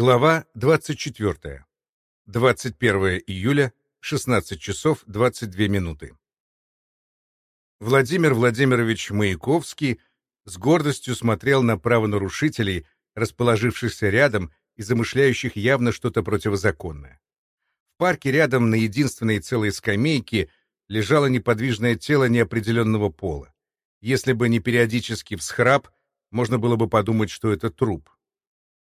Глава 24. 21 июля, 16 часов 22 минуты. Владимир Владимирович Маяковский с гордостью смотрел на правонарушителей, расположившихся рядом и замышляющих явно что-то противозаконное. В парке рядом на единственной целой скамейке лежало неподвижное тело неопределенного пола. Если бы не периодический всхрап, можно было бы подумать, что это труп.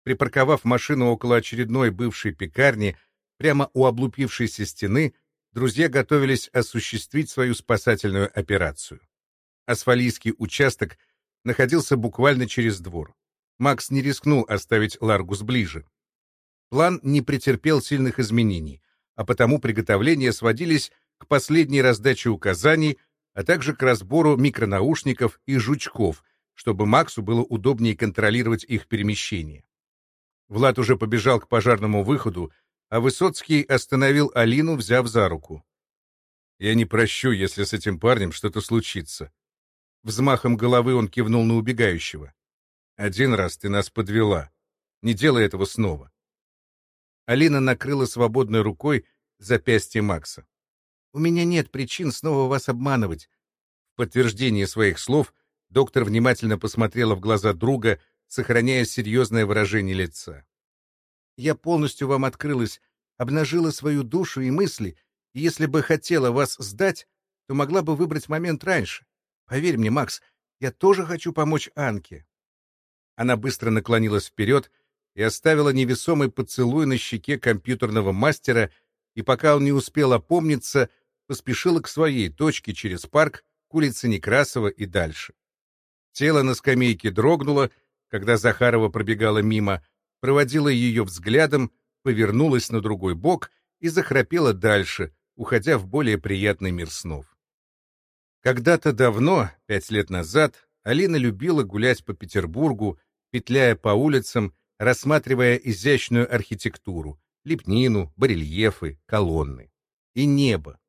Припарковав машину около очередной бывшей пекарни, прямо у облупившейся стены, друзья готовились осуществить свою спасательную операцию. Асфалийский участок находился буквально через двор. Макс не рискнул оставить Ларгус ближе. План не претерпел сильных изменений, а потому приготовления сводились к последней раздаче указаний, а также к разбору микронаушников и жучков, чтобы Максу было удобнее контролировать их перемещение. Влад уже побежал к пожарному выходу, а Высоцкий остановил Алину, взяв за руку. «Я не прощу, если с этим парнем что-то случится». Взмахом головы он кивнул на убегающего. «Один раз ты нас подвела. Не делай этого снова». Алина накрыла свободной рукой запястье Макса. «У меня нет причин снова вас обманывать». В подтверждение своих слов доктор внимательно посмотрела в глаза друга, сохраняя серьезное выражение лица. «Я полностью вам открылась, обнажила свою душу и мысли, и если бы хотела вас сдать, то могла бы выбрать момент раньше. Поверь мне, Макс, я тоже хочу помочь Анке». Она быстро наклонилась вперед и оставила невесомый поцелуй на щеке компьютерного мастера, и пока он не успел опомниться, поспешила к своей точке через парк, к улице Некрасова и дальше. Тело на скамейке дрогнуло, когда Захарова пробегала мимо, проводила ее взглядом, повернулась на другой бок и захрапела дальше, уходя в более приятный мир снов. Когда-то давно, пять лет назад, Алина любила гулять по Петербургу, петляя по улицам, рассматривая изящную архитектуру, лепнину, барельефы, колонны. И небо.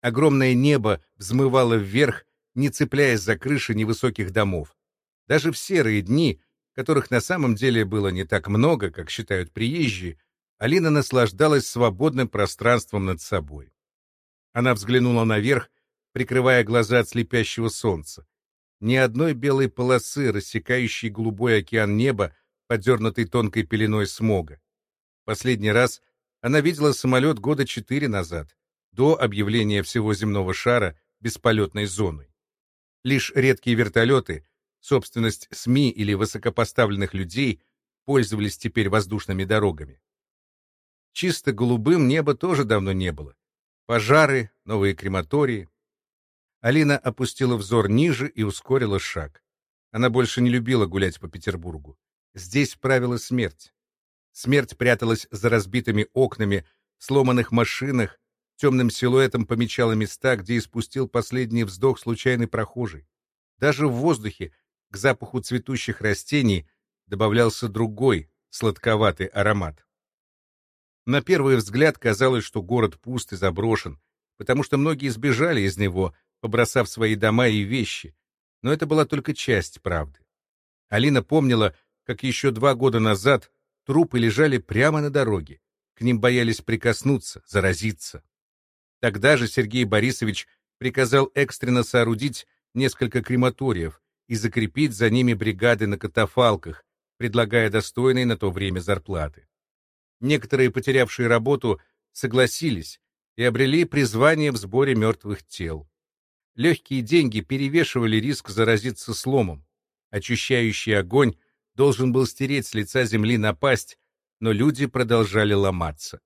Огромное небо взмывало вверх, не цепляясь за крыши невысоких домов. Даже в серые дни которых на самом деле было не так много, как считают приезжие, Алина наслаждалась свободным пространством над собой. Она взглянула наверх, прикрывая глаза от слепящего солнца. Ни одной белой полосы, рассекающей голубой океан неба, подернутый тонкой пеленой смога. Последний раз она видела самолет года четыре назад, до объявления всего земного шара бесполетной зоной. Лишь редкие вертолеты, собственность СМИ или высокопоставленных людей пользовались теперь воздушными дорогами. Чисто голубым небо тоже давно не было. Пожары, новые крематории. Алина опустила взор ниже и ускорила шаг. Она больше не любила гулять по Петербургу. Здесь правила смерть. Смерть пряталась за разбитыми окнами, сломанных машинах, темным силуэтом помечала места, где испустил последний вздох случайный прохожий. Даже в воздухе к запаху цветущих растений добавлялся другой, сладковатый аромат. На первый взгляд казалось, что город пуст и заброшен, потому что многие сбежали из него, побросав свои дома и вещи, но это была только часть правды. Алина помнила, как еще два года назад трупы лежали прямо на дороге, к ним боялись прикоснуться, заразиться. Тогда же Сергей Борисович приказал экстренно соорудить несколько крематориев, и закрепить за ними бригады на катафалках, предлагая достойные на то время зарплаты. Некоторые, потерявшие работу, согласились и обрели призвание в сборе мертвых тел. Легкие деньги перевешивали риск заразиться сломом. Очищающий огонь должен был стереть с лица земли напасть, но люди продолжали ломаться.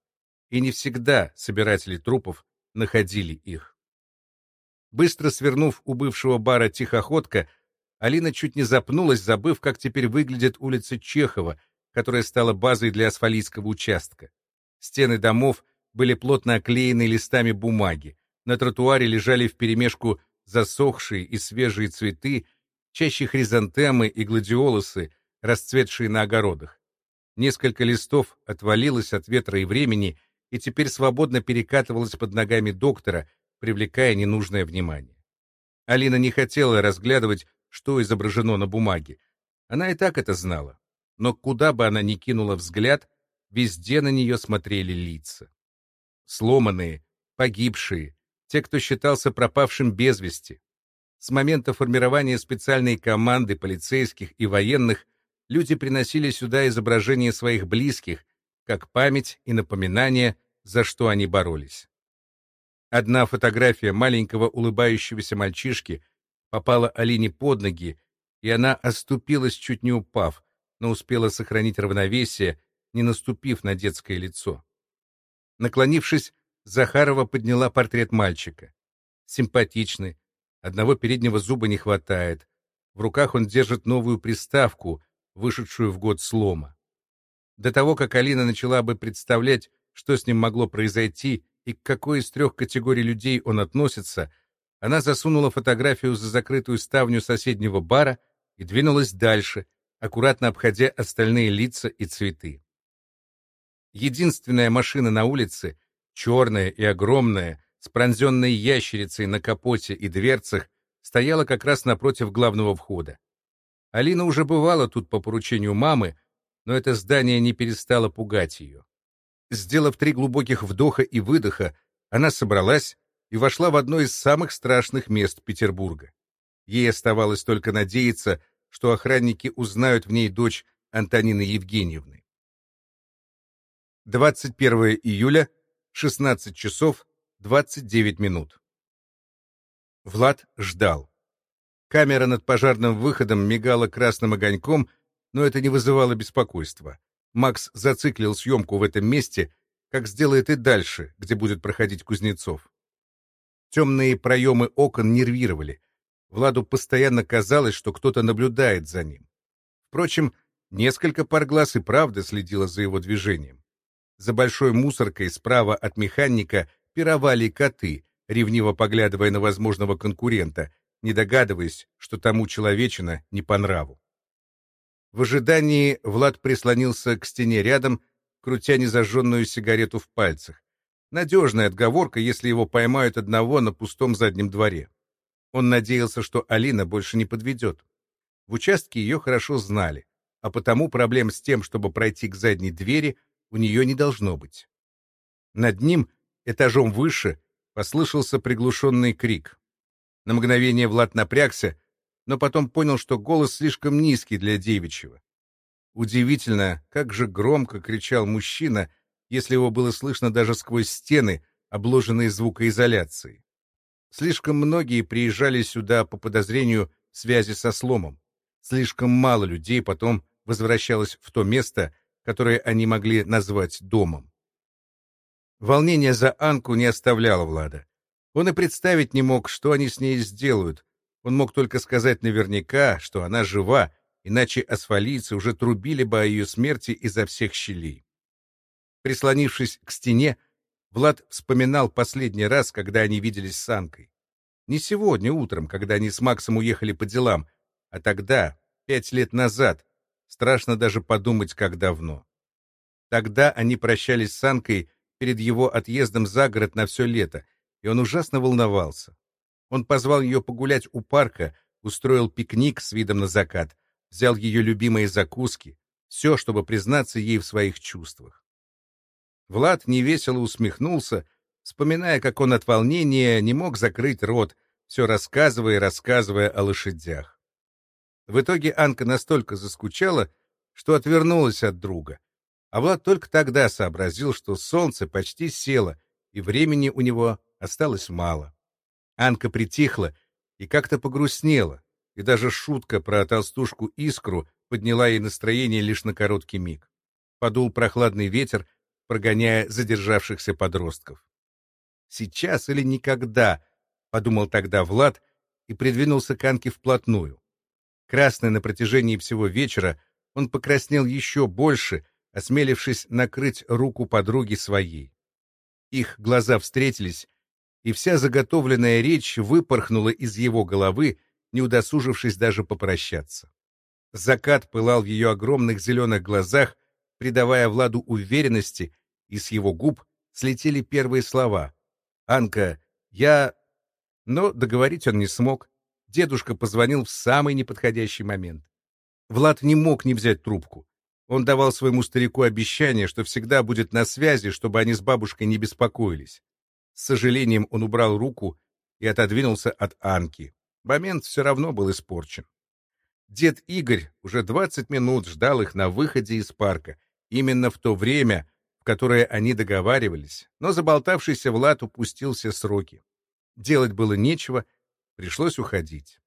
И не всегда собиратели трупов находили их. Быстро свернув у бывшего бара «Тихоходка», Алина чуть не запнулась, забыв, как теперь выглядит улица Чехова, которая стала базой для асфалийского участка. Стены домов были плотно оклеены листами бумаги. На тротуаре лежали вперемешку засохшие и свежие цветы, чаще хризантемы и гладиолусы, расцветшие на огородах. Несколько листов отвалилось от ветра и времени и теперь свободно перекатывалось под ногами доктора, привлекая ненужное внимание. Алина не хотела разглядывать что изображено на бумаге. Она и так это знала. Но куда бы она ни кинула взгляд, везде на нее смотрели лица. Сломанные, погибшие, те, кто считался пропавшим без вести. С момента формирования специальной команды полицейских и военных люди приносили сюда изображения своих близких, как память и напоминание, за что они боролись. Одна фотография маленького улыбающегося мальчишки попала Алине под ноги, и она оступилась, чуть не упав, но успела сохранить равновесие, не наступив на детское лицо. Наклонившись, Захарова подняла портрет мальчика. Симпатичный, одного переднего зуба не хватает. В руках он держит новую приставку, вышедшую в год слома. До того, как Алина начала бы представлять, что с ним могло произойти и к какой из трех категорий людей он относится, она засунула фотографию за закрытую ставню соседнего бара и двинулась дальше, аккуратно обходя остальные лица и цветы. Единственная машина на улице, черная и огромная, с пронзенной ящерицей на капоте и дверцах, стояла как раз напротив главного входа. Алина уже бывала тут по поручению мамы, но это здание не перестало пугать ее. Сделав три глубоких вдоха и выдоха, она собралась и вошла в одно из самых страшных мест Петербурга. Ей оставалось только надеяться, что охранники узнают в ней дочь Антонины Евгеньевны. 21 июля, 16 часов 29 минут. Влад ждал. Камера над пожарным выходом мигала красным огоньком, но это не вызывало беспокойства. Макс зациклил съемку в этом месте, как сделает и дальше, где будет проходить Кузнецов. Темные проемы окон нервировали. Владу постоянно казалось, что кто-то наблюдает за ним. Впрочем, несколько пар глаз и правда следило за его движением. За большой мусоркой справа от механика пировали коты, ревниво поглядывая на возможного конкурента, не догадываясь, что тому человечина не по нраву. В ожидании Влад прислонился к стене рядом, крутя незажженную сигарету в пальцах. Надежная отговорка, если его поймают одного на пустом заднем дворе. Он надеялся, что Алина больше не подведет. В участке ее хорошо знали, а потому проблем с тем, чтобы пройти к задней двери, у нее не должно быть. Над ним, этажом выше, послышался приглушенный крик. На мгновение Влад напрягся, но потом понял, что голос слишком низкий для девичьего. Удивительно, как же громко кричал мужчина, если его было слышно даже сквозь стены, обложенные звукоизоляцией. Слишком многие приезжали сюда по подозрению в связи со сломом. Слишком мало людей потом возвращалось в то место, которое они могли назвать домом. Волнение за Анку не оставляло Влада. Он и представить не мог, что они с ней сделают. Он мог только сказать наверняка, что она жива, иначе асфалийцы уже трубили бы о ее смерти изо всех щелей. Прислонившись к стене, Влад вспоминал последний раз, когда они виделись с Анкой. Не сегодня утром, когда они с Максом уехали по делам, а тогда, пять лет назад, страшно даже подумать, как давно. Тогда они прощались с Анкой перед его отъездом за город на все лето, и он ужасно волновался. Он позвал ее погулять у парка, устроил пикник с видом на закат, взял ее любимые закуски, все, чтобы признаться ей в своих чувствах. Влад невесело усмехнулся, вспоминая, как он от волнения не мог закрыть рот, все рассказывая и рассказывая о лошадях. В итоге Анка настолько заскучала, что отвернулась от друга. А Влад только тогда сообразил, что солнце почти село, и времени у него осталось мало. Анка притихла и как-то погрустнела, и даже шутка про толстушку Искру подняла ей настроение лишь на короткий миг. Подул прохладный ветер, прогоняя задержавшихся подростков. «Сейчас или никогда», — подумал тогда Влад и придвинулся к Анке вплотную. Красный на протяжении всего вечера, он покраснел еще больше, осмелившись накрыть руку подруги своей. Их глаза встретились, и вся заготовленная речь выпорхнула из его головы, не удосужившись даже попрощаться. Закат пылал в ее огромных зеленых глазах, придавая Владу уверенности, и с его губ слетели первые слова. «Анка, я...» Но договорить он не смог. Дедушка позвонил в самый неподходящий момент. Влад не мог не взять трубку. Он давал своему старику обещание, что всегда будет на связи, чтобы они с бабушкой не беспокоились. С сожалением он убрал руку и отодвинулся от Анки. Момент все равно был испорчен. Дед Игорь уже 20 минут ждал их на выходе из парка, именно в то время, в которое они договаривались, но заболтавшийся Влад упустил все сроки. Делать было нечего, пришлось уходить.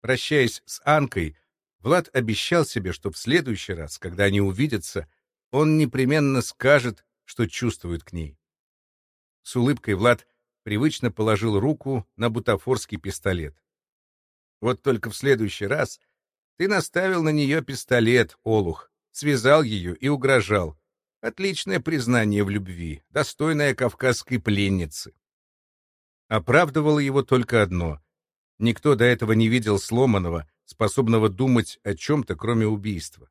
Прощаясь с Анкой, Влад обещал себе, что в следующий раз, когда они увидятся, он непременно скажет, что чувствует к ней. С улыбкой Влад привычно положил руку на бутафорский пистолет. Вот только в следующий раз ты наставил на нее пистолет, Олух, связал ее и угрожал. Отличное признание в любви, достойное кавказской пленницы. Оправдывало его только одно. Никто до этого не видел сломанного, способного думать о чем-то, кроме убийства.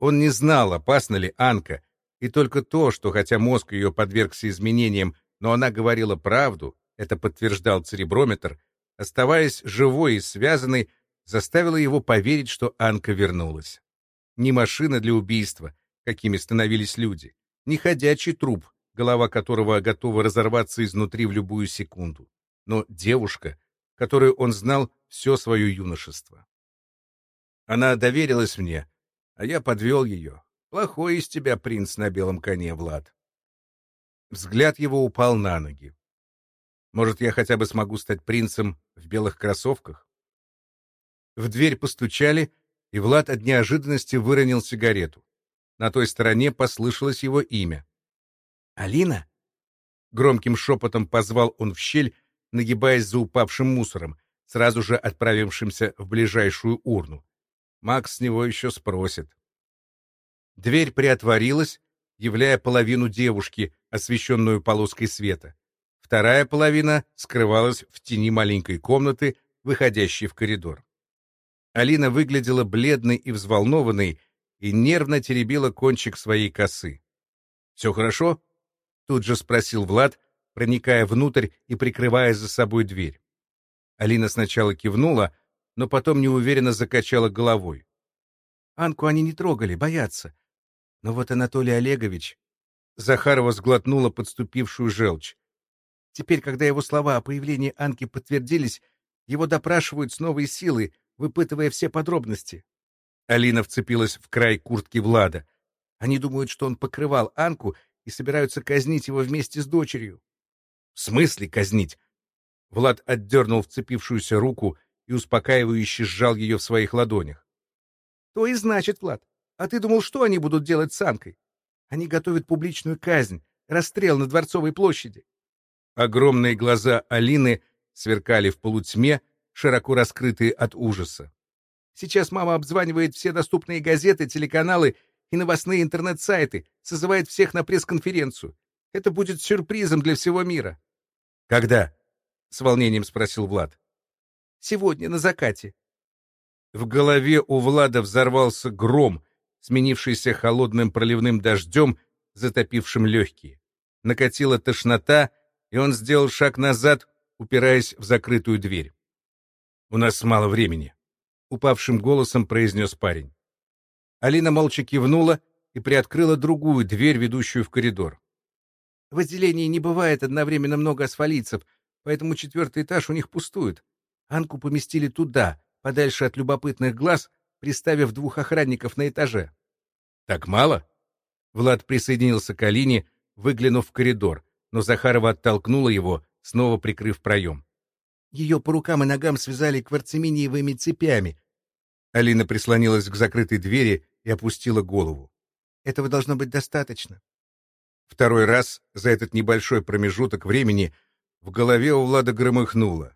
Он не знал, опасна ли Анка, и только то, что хотя мозг ее подвергся изменениям, но она говорила правду, это подтверждал цереброметр, оставаясь живой и связанной, заставило его поверить, что Анка вернулась. Не машина для убийства, какими становились люди, не ходячий труп, голова которого готова разорваться изнутри в любую секунду, но девушка, которую он знал все свое юношество. Она доверилась мне, а я подвел ее. Плохой из тебя принц на белом коне, Влад. Взгляд его упал на ноги. Может, я хотя бы смогу стать принцем в белых кроссовках? В дверь постучали, и Влад от неожиданности выронил сигарету. На той стороне послышалось его имя. «Алина?» Громким шепотом позвал он в щель, нагибаясь за упавшим мусором, сразу же отправившимся в ближайшую урну. Макс с него еще спросит. Дверь приотворилась, являя половину девушки, освещенную полоской света. Вторая половина скрывалась в тени маленькой комнаты, выходящей в коридор. Алина выглядела бледной и взволнованной и нервно теребила кончик своей косы. «Все хорошо?» — тут же спросил Влад, проникая внутрь и прикрывая за собой дверь. Алина сначала кивнула, но потом неуверенно закачала головой. Анку они не трогали, боятся. Но вот Анатолий Олегович... Захарова сглотнула подступившую желчь. Теперь, когда его слова о появлении Анки подтвердились, его допрашивают с новой силой, выпытывая все подробности. Алина вцепилась в край куртки Влада. Они думают, что он покрывал Анку и собираются казнить его вместе с дочерью. — В смысле казнить? Влад отдернул вцепившуюся руку и успокаивающе сжал ее в своих ладонях. — То и значит, Влад. А ты думал, что они будут делать с Анкой? Они готовят публичную казнь, расстрел на Дворцовой площади. Огромные глаза Алины сверкали в полутьме, широко раскрытые от ужаса. Сейчас мама обзванивает все доступные газеты, телеканалы и новостные интернет-сайты, созывает всех на пресс-конференцию. Это будет сюрпризом для всего мира. — Когда? — с волнением спросил Влад. — Сегодня, на закате. В голове у Влада взорвался гром, сменившийся холодным проливным дождем, затопившим легкие. Накатила тошнота, и он сделал шаг назад, упираясь в закрытую дверь. «У нас мало времени», — упавшим голосом произнес парень. Алина молча кивнула и приоткрыла другую дверь, ведущую в коридор. В отделении не бывает одновременно много асфалийцев, поэтому четвертый этаж у них пустует. Анку поместили туда, подальше от любопытных глаз, приставив двух охранников на этаже. «Так мало?» Влад присоединился к Алине, выглянув в коридор, но Захарова оттолкнула его, снова прикрыв проем. Ее по рукам и ногам связали кварцеминиевыми цепями. Алина прислонилась к закрытой двери и опустила голову. «Этого должно быть достаточно». Второй раз за этот небольшой промежуток времени в голове у Влада громыхнуло.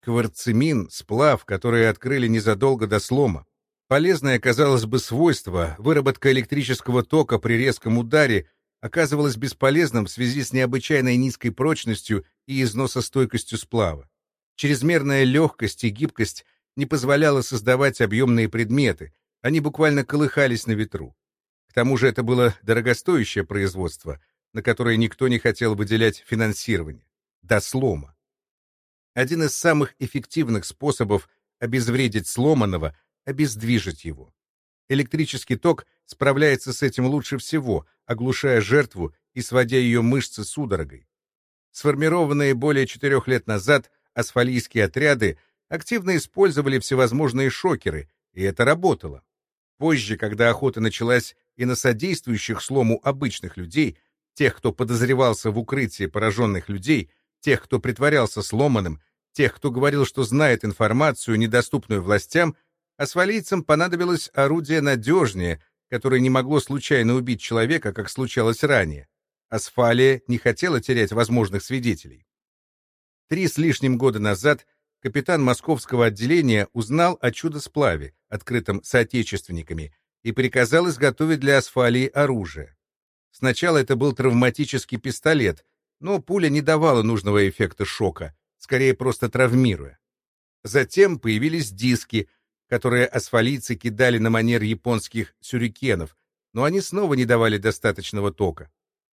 Кварцемин — сплав, который открыли незадолго до слома. Полезное, казалось бы, свойство, выработка электрического тока при резком ударе, оказывалось бесполезным в связи с необычайной низкой прочностью и износостойкостью сплава. Чрезмерная легкость и гибкость не позволяла создавать объемные предметы, они буквально колыхались на ветру. К тому же это было дорогостоящее производство, на которое никто не хотел выделять финансирование. До слома. Один из самых эффективных способов обезвредить сломанного — обездвижить его. Электрический ток справляется с этим лучше всего, оглушая жертву и сводя ее мышцы судорогой. Сформированные более четырех лет назад асфалийские отряды активно использовали всевозможные шокеры, и это работало. Позже, когда охота началась и на содействующих слому обычных людей, тех, кто подозревался в укрытии пораженных людей, тех, кто притворялся сломанным, тех, кто говорил, что знает информацию, недоступную властям, асфалийцам понадобилось орудие надежнее, которое не могло случайно убить человека, как случалось ранее. Асфалия не хотела терять возможных свидетелей. Три с лишним года назад капитан московского отделения узнал о чудо-сплаве, открытом соотечественниками, и приказал изготовить для Асфалии оружие. Сначала это был травматический пистолет, но пуля не давала нужного эффекта шока, скорее просто травмируя. Затем появились диски, которые асфалийцы кидали на манер японских сюрикенов, но они снова не давали достаточного тока.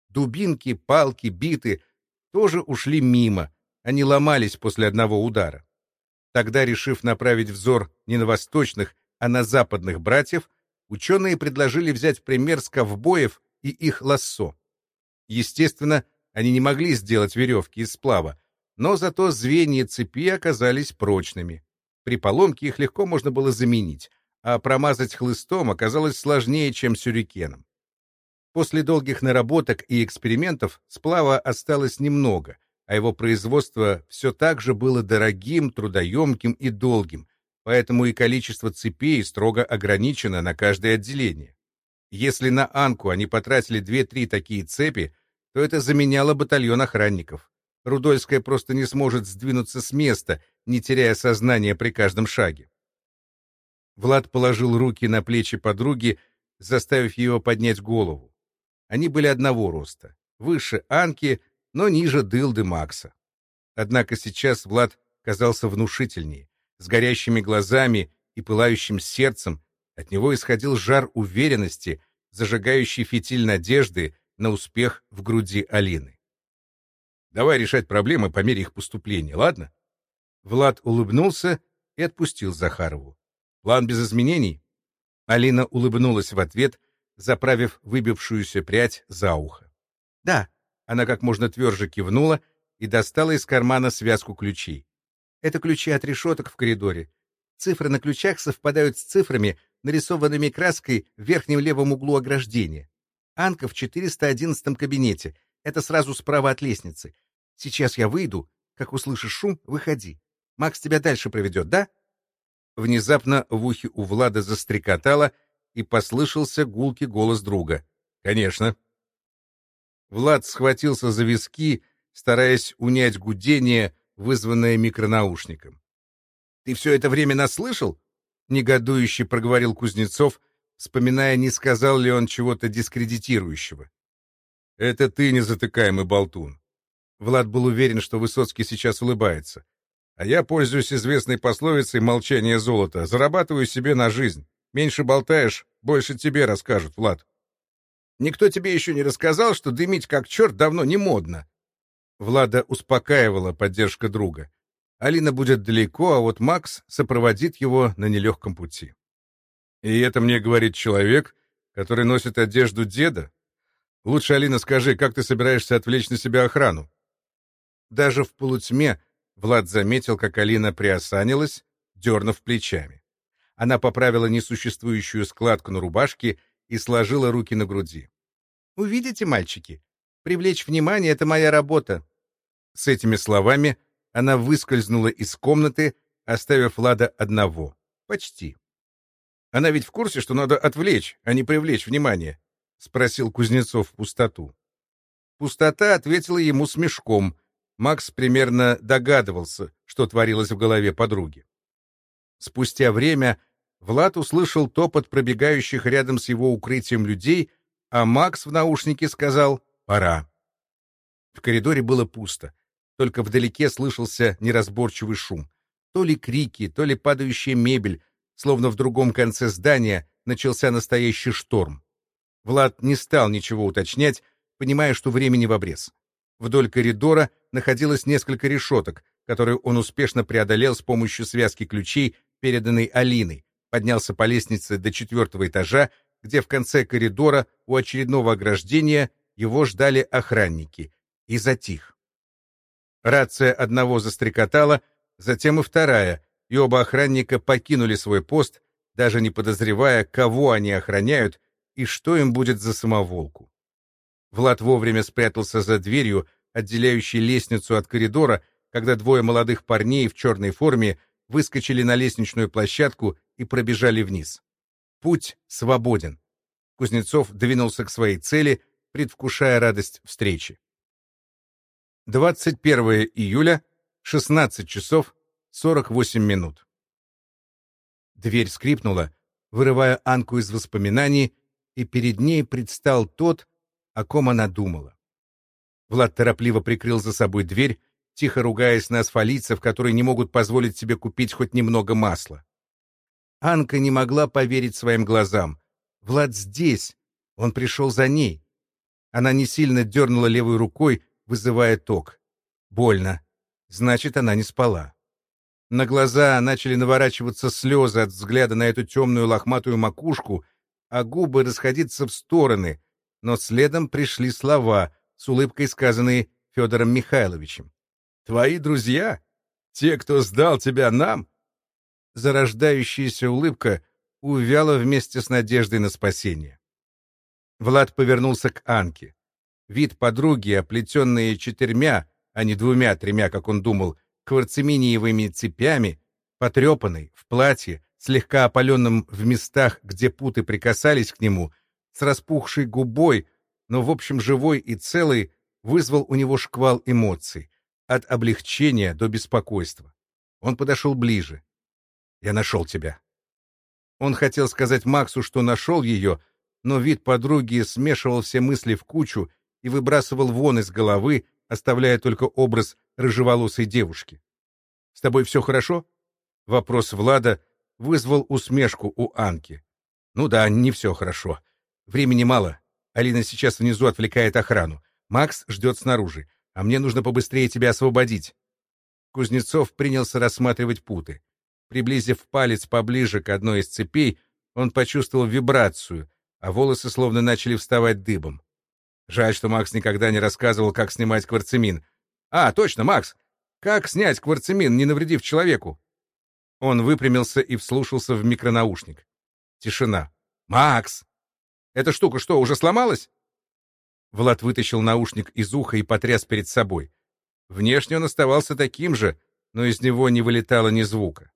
Дубинки, палки, биты тоже ушли мимо, они ломались после одного удара. Тогда, решив направить взор не на восточных, а на западных братьев, ученые предложили взять пример с ковбоев и их лассо. Естественно, они не могли сделать веревки из сплава, но зато звенья цепи оказались прочными. При поломке их легко можно было заменить, а промазать хлыстом оказалось сложнее, чем сюрикеном. После долгих наработок и экспериментов сплава осталось немного, а его производство все так же было дорогим, трудоемким и долгим, поэтому и количество цепей строго ограничено на каждое отделение. Если на Анку они потратили 2-3 такие цепи, то это заменяло батальон охранников. Рудольская просто не сможет сдвинуться с места, не теряя сознания при каждом шаге. Влад положил руки на плечи подруги, заставив ее поднять голову. Они были одного роста, выше Анки, но ниже Дылды Макса. Однако сейчас Влад казался внушительнее, с горящими глазами и пылающим сердцем, от него исходил жар уверенности, зажигающий фитиль надежды на успех в груди Алины. Давай решать проблемы по мере их поступления, ладно? Влад улыбнулся и отпустил Захарову. План без изменений? Алина улыбнулась в ответ, заправив выбившуюся прядь за ухо. Да, она как можно тверже кивнула и достала из кармана связку ключей. Это ключи от решеток в коридоре. Цифры на ключах совпадают с цифрами, нарисованными краской в верхнем левом углу ограждения. Анка в 411 кабинете. Это сразу справа от лестницы. Сейчас я выйду. Как услышишь шум, выходи. Макс тебя дальше проведет, да?» Внезапно в ухе у Влада застрекотало, и послышался гулкий голос друга. «Конечно». Влад схватился за виски, стараясь унять гудение, вызванное микронаушником. «Ты все это время нас слышал?» — негодующе проговорил Кузнецов, вспоминая, не сказал ли он чего-то дискредитирующего. «Это ты незатыкаемый болтун. Влад был уверен, что Высоцкий сейчас улыбается. А я пользуюсь известной пословицей «молчание золота», зарабатываю себе на жизнь. Меньше болтаешь, больше тебе расскажут, Влад. Никто тебе еще не рассказал, что дымить как черт давно не модно. Влада успокаивала поддержка друга. Алина будет далеко, а вот Макс сопроводит его на нелегком пути. И это мне говорит человек, который носит одежду деда? Лучше, Алина, скажи, как ты собираешься отвлечь на себя охрану? Даже в полутьме Влад заметил, как Алина приосанилась, дернув плечами. Она поправила несуществующую складку на рубашке и сложила руки на груди. «Увидите, мальчики, привлечь внимание — это моя работа». С этими словами она выскользнула из комнаты, оставив Влада одного. Почти. «Она ведь в курсе, что надо отвлечь, а не привлечь внимание?» — спросил Кузнецов в пустоту. Пустота ответила ему смешком — Макс примерно догадывался, что творилось в голове подруги. Спустя время Влад услышал топот пробегающих рядом с его укрытием людей, а Макс в наушнике сказал «пора». В коридоре было пусто, только вдалеке слышался неразборчивый шум. То ли крики, то ли падающая мебель, словно в другом конце здания начался настоящий шторм. Влад не стал ничего уточнять, понимая, что времени в обрез. Вдоль коридора находилось несколько решеток, которые он успешно преодолел с помощью связки ключей, переданной Алиной, поднялся по лестнице до четвертого этажа где в конце коридора у очередного ограждения его ждали охранники, и затих. Рация одного застрекотала, затем и вторая, и оба охранника покинули свой пост, даже не подозревая, кого они охраняют и что им будет за самоволку. Влад вовремя спрятался за дверью, отделяющей лестницу от коридора, когда двое молодых парней в черной форме выскочили на лестничную площадку и пробежали вниз. Путь свободен. Кузнецов двинулся к своей цели, предвкушая радость встречи. 21 июля, 16 часов 48 минут. Дверь скрипнула, вырывая Анку из воспоминаний, и перед ней предстал тот, о ком она думала. Влад торопливо прикрыл за собой дверь, тихо ругаясь на асфалийцев, которые не могут позволить себе купить хоть немного масла. Анка не могла поверить своим глазам. Влад здесь. Он пришел за ней. Она не сильно дернула левой рукой, вызывая ток. Больно. Значит, она не спала. На глаза начали наворачиваться слезы от взгляда на эту темную лохматую макушку, а губы расходиться в стороны, но следом пришли слова, с улыбкой сказанные Федором Михайловичем. «Твои друзья? Те, кто сдал тебя нам?» Зарождающаяся улыбка увяла вместе с надеждой на спасение. Влад повернулся к Анке. Вид подруги, оплетенные четырьмя, а не двумя-тремя, как он думал, кварцеминиевыми цепями, потрепанный, в платье, слегка опаленным в местах, где путы прикасались к нему, с распухшей губой, но, в общем, живой и целый, вызвал у него шквал эмоций, от облегчения до беспокойства. Он подошел ближе. «Я нашел тебя». Он хотел сказать Максу, что нашел ее, но вид подруги смешивал все мысли в кучу и выбрасывал вон из головы, оставляя только образ рыжеволосой девушки. «С тобой все хорошо?» Вопрос Влада вызвал усмешку у Анки. «Ну да, не все хорошо. Времени мало. Алина сейчас внизу отвлекает охрану. Макс ждет снаружи, а мне нужно побыстрее тебя освободить». Кузнецов принялся рассматривать путы. Приблизив палец поближе к одной из цепей, он почувствовал вибрацию, а волосы словно начали вставать дыбом. Жаль, что Макс никогда не рассказывал, как снимать кварцемин. «А, точно, Макс! Как снять кварцемин, не навредив человеку?» Он выпрямился и вслушался в микронаушник. Тишина. «Макс! Эта штука что, уже сломалась?» Влад вытащил наушник из уха и потряс перед собой. Внешне он оставался таким же, но из него не вылетало ни звука.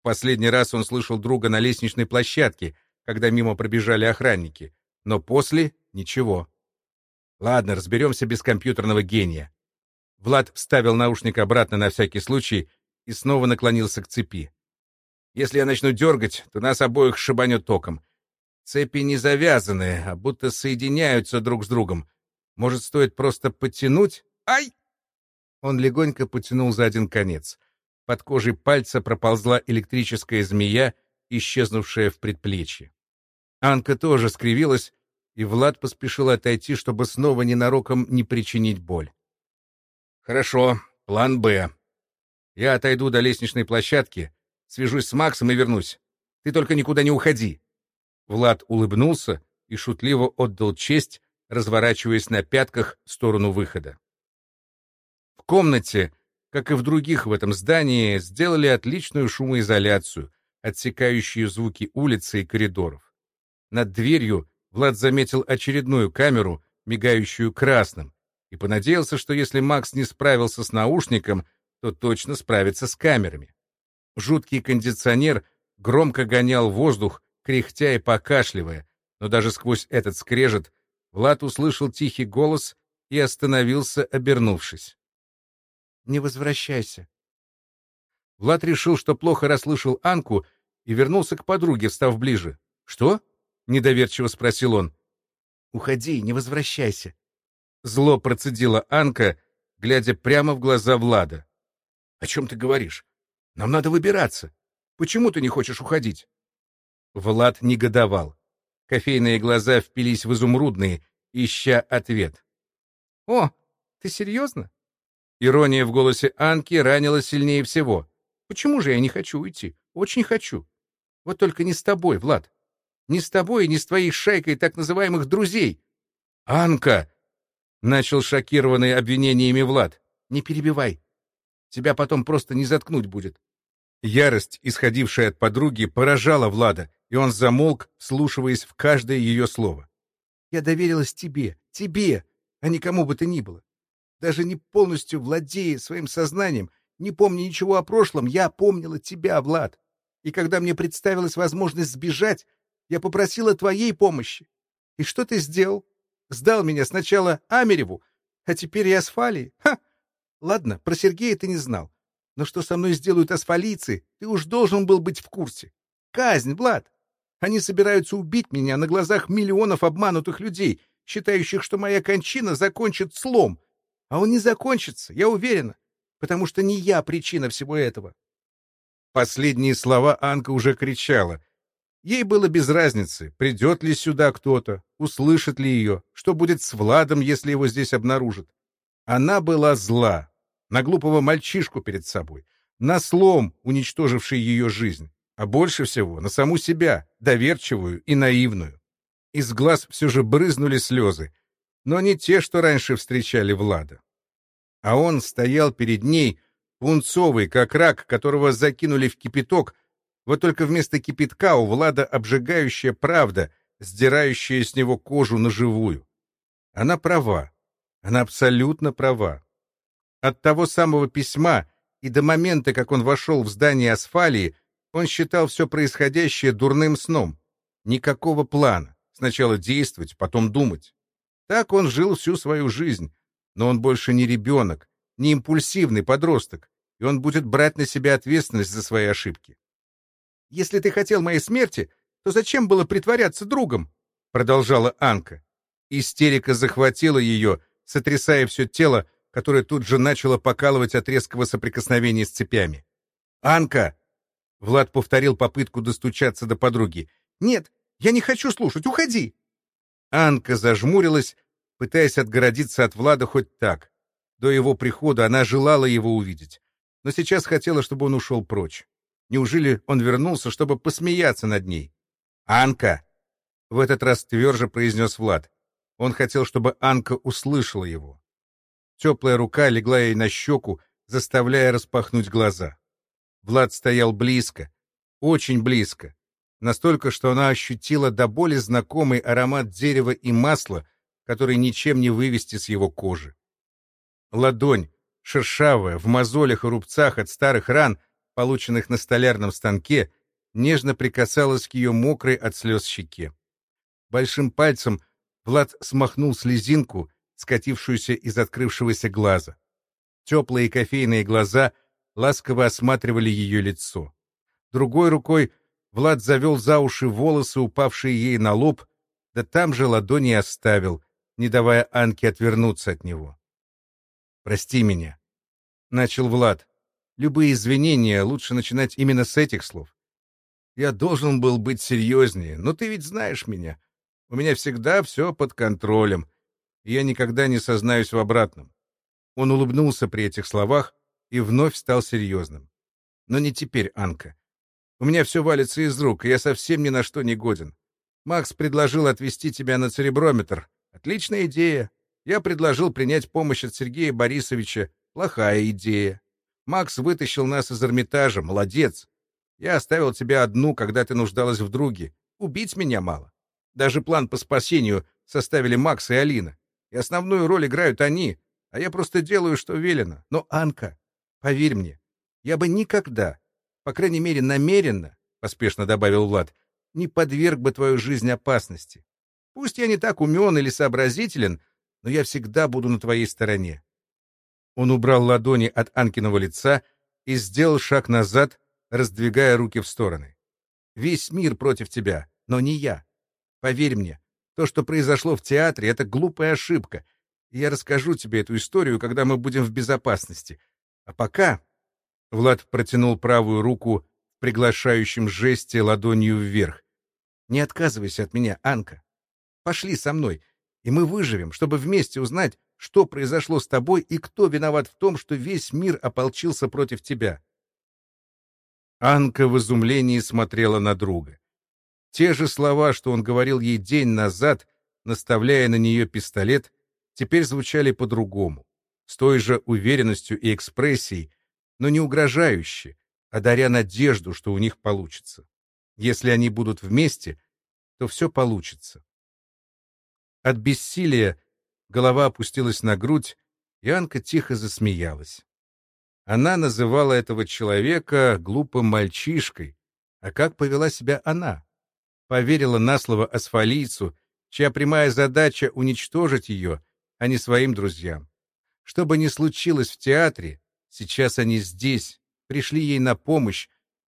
В последний раз он слышал друга на лестничной площадке, когда мимо пробежали охранники, но после — ничего. Ладно, разберемся без компьютерного гения. Влад вставил наушник обратно на всякий случай и снова наклонился к цепи. Если я начну дергать, то нас обоих шибанет током. Цепи не завязаны, а будто соединяются друг с другом. Может, стоит просто потянуть? Ай! Он легонько потянул за один конец. Под кожей пальца проползла электрическая змея, исчезнувшая в предплечье. Анка тоже скривилась, и Влад поспешил отойти, чтобы снова ненароком не причинить боль. «Хорошо, план «Б». Я отойду до лестничной площадки, свяжусь с Максом и вернусь. Ты только никуда не уходи». Влад улыбнулся и шутливо отдал честь, разворачиваясь на пятках в сторону выхода. В комнате, как и в других в этом здании, сделали отличную шумоизоляцию, отсекающую звуки улицы и коридоров. Над дверью Влад заметил очередную камеру, мигающую красным, и понадеялся, что если Макс не справился с наушником, то точно справится с камерами. Жуткий кондиционер громко гонял воздух, кряхтя и покашливая, но даже сквозь этот скрежет Влад услышал тихий голос и остановился, обернувшись. «Не возвращайся». Влад решил, что плохо расслышал Анку, и вернулся к подруге, встав ближе. «Что?» недоверчиво спросил он. Уходи, не возвращайся. Зло процедила Анка, глядя прямо в глаза Влада. О чем ты говоришь? Нам надо выбираться. Почему ты не хочешь уходить? Влад негодовал. Кофейные глаза впились в изумрудные, ища ответ. «О, ты серьезно?» Ирония в голосе Анки ранила сильнее всего. «Почему же я не хочу уйти? Очень хочу. Вот только не с тобой, Влад. Ни с тобой, ни с твоей шайкой так называемых друзей. Анка! Начал шокированный обвинениями Влад. Не перебивай. Тебя потом просто не заткнуть будет. Ярость, исходившая от подруги, поражала Влада, и он замолк, слушаясь в каждое ее слово. «Я доверилась тебе, тебе, а никому бы то ни было. Даже не полностью владея своим сознанием, не помня ничего о прошлом, я помнила тебя, Влад. И когда мне представилась возможность сбежать, я попросила твоей помощи. И что ты сделал? Сдал меня сначала Амереву, а теперь и Асфалии. Ха! Ладно, про Сергея ты не знал. Но что со мной сделают асфалийцы, ты уж должен был быть в курсе. Казнь, Влад! Они собираются убить меня на глазах миллионов обманутых людей, считающих, что моя кончина закончит слом. А он не закончится, я уверена, потому что не я причина всего этого. Последние слова Анка уже кричала. Ей было без разницы, придет ли сюда кто-то, услышит ли ее, что будет с Владом, если его здесь обнаружат. Она была зла, на глупого мальчишку перед собой, на слом, уничтоживший ее жизнь, а больше всего на саму себя, доверчивую и наивную. Из глаз все же брызнули слезы, но не те, что раньше встречали Влада. А он стоял перед ней, пунцовый, как рак, которого закинули в кипяток, вот только вместо кипятка у Влада обжигающая правда, сдирающая с него кожу на живую. Она права. Она абсолютно права. От того самого письма и до момента, как он вошел в здание Асфалии, он считал все происходящее дурным сном. Никакого плана. Сначала действовать, потом думать. Так он жил всю свою жизнь. Но он больше не ребенок, не импульсивный подросток, и он будет брать на себя ответственность за свои ошибки. «Если ты хотел моей смерти, то зачем было притворяться другом?» — продолжала Анка. Истерика захватила ее, сотрясая все тело, которое тут же начало покалывать от резкого соприкосновения с цепями. «Анка!» — Влад повторил попытку достучаться до подруги. «Нет, я не хочу слушать, уходи!» Анка зажмурилась, пытаясь отгородиться от Влада хоть так. До его прихода она желала его увидеть, но сейчас хотела, чтобы он ушел прочь. Неужели он вернулся, чтобы посмеяться над ней? «Анка!» — в этот раз тверже произнес Влад. Он хотел, чтобы Анка услышала его. Теплая рука легла ей на щеку, заставляя распахнуть глаза. Влад стоял близко, очень близко, настолько, что она ощутила до боли знакомый аромат дерева и масла, который ничем не вывести с его кожи. Ладонь, шершавая, в мозолях и рубцах от старых ран, полученных на столярном станке, нежно прикасалась к ее мокрой от слез щеке. Большим пальцем Влад смахнул слезинку, скатившуюся из открывшегося глаза. Теплые кофейные глаза ласково осматривали ее лицо. Другой рукой Влад завел за уши волосы, упавшие ей на лоб, да там же ладони оставил, не давая Анке отвернуться от него. «Прости меня», — начал Влад. Любые извинения лучше начинать именно с этих слов. «Я должен был быть серьезнее, но ты ведь знаешь меня. У меня всегда все под контролем, и я никогда не сознаюсь в обратном. Он улыбнулся при этих словах и вновь стал серьезным. Но не теперь, Анка. У меня все валится из рук, и я совсем ни на что не годен. Макс предложил отвезти тебя на цереброметр. Отличная идея. Я предложил принять помощь от Сергея Борисовича. Плохая идея. Макс вытащил нас из Эрмитажа. Молодец. Я оставил тебя одну, когда ты нуждалась в друге. Убить меня мало. Даже план по спасению составили Макс и Алина. И основную роль играют они, а я просто делаю, что велено. Но, Анка, поверь мне, я бы никогда, по крайней мере, намеренно, — поспешно добавил Влад, — не подверг бы твою жизнь опасности. Пусть я не так умен или сообразителен, но я всегда буду на твоей стороне. Он убрал ладони от Анкиного лица и сделал шаг назад, раздвигая руки в стороны. Весь мир против тебя, но не я. Поверь мне, то, что произошло в театре, — это глупая ошибка. И я расскажу тебе эту историю, когда мы будем в безопасности. А пока...» Влад протянул правую руку в приглашающем жесте ладонью вверх. «Не отказывайся от меня, Анка. Пошли со мной, и мы выживем, чтобы вместе узнать, что произошло с тобой и кто виноват в том, что весь мир ополчился против тебя». Анка в изумлении смотрела на друга. Те же слова, что он говорил ей день назад, наставляя на нее пистолет, теперь звучали по-другому, с той же уверенностью и экспрессией, но не угрожающе, а даря надежду, что у них получится. Если они будут вместе, то все получится. От бессилия голова опустилась на грудь, и Анка тихо засмеялась. Она называла этого человека глупым мальчишкой, а как повела себя она? Поверила на слово асфалийцу, чья прямая задача — уничтожить ее, а не своим друзьям. Что бы ни случилось в театре, сейчас они здесь, пришли ей на помощь,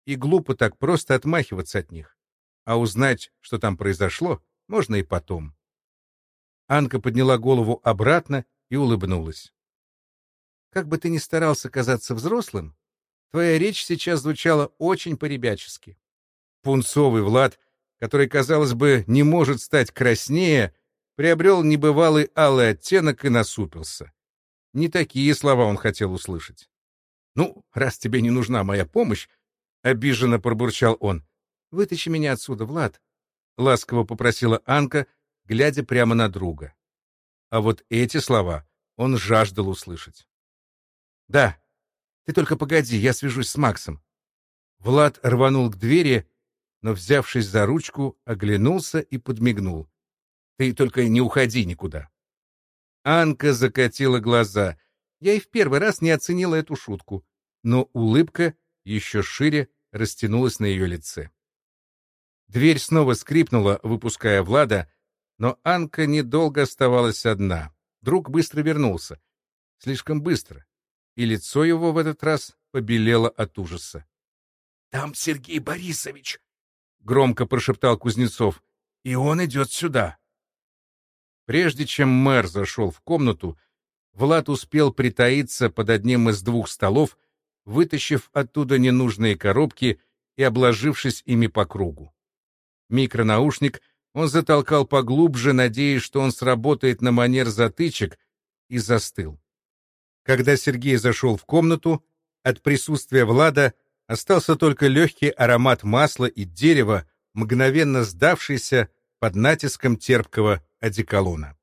и глупо так просто отмахиваться от них. А узнать, что там произошло, можно и потом. Анка подняла голову обратно и улыбнулась. «Как бы ты ни старался казаться взрослым, твоя речь сейчас звучала очень по-ребячески». Пунцовый Влад, который, казалось бы, не может стать краснее, приобрел небывалый алый оттенок и насупился. Не такие слова он хотел услышать. «Ну, раз тебе не нужна моя помощь, — обиженно пробурчал он, — вытащи меня отсюда, Влад, — ласково попросила Анка, глядя прямо на друга. А вот эти слова он жаждал услышать. «Да, ты только погоди, я свяжусь с Максом». Влад рванул к двери, но, взявшись за ручку, оглянулся и подмигнул. «Ты только не уходи никуда». Анка закатила глаза. Я и в первый раз не оценила эту шутку, но улыбка еще шире растянулась на ее лице. Дверь снова скрипнула, выпуская Влада, но Анка недолго оставалась одна. Друг быстро вернулся. Слишком быстро. И лицо его в этот раз побелело от ужаса. — Там Сергей Борисович! — громко прошептал Кузнецов. — И он идет сюда. Прежде чем мэр зашел в комнату, Влад успел притаиться под одним из двух столов, вытащив оттуда ненужные коробки и обложившись ими по кругу. Микронаушник — он затолкал поглубже, надеясь, что он сработает на манер затычек, и застыл. Когда Сергей зашел в комнату, от присутствия Влада остался только легкий аромат масла и дерева, мгновенно сдавшийся под натиском терпкого одеколона.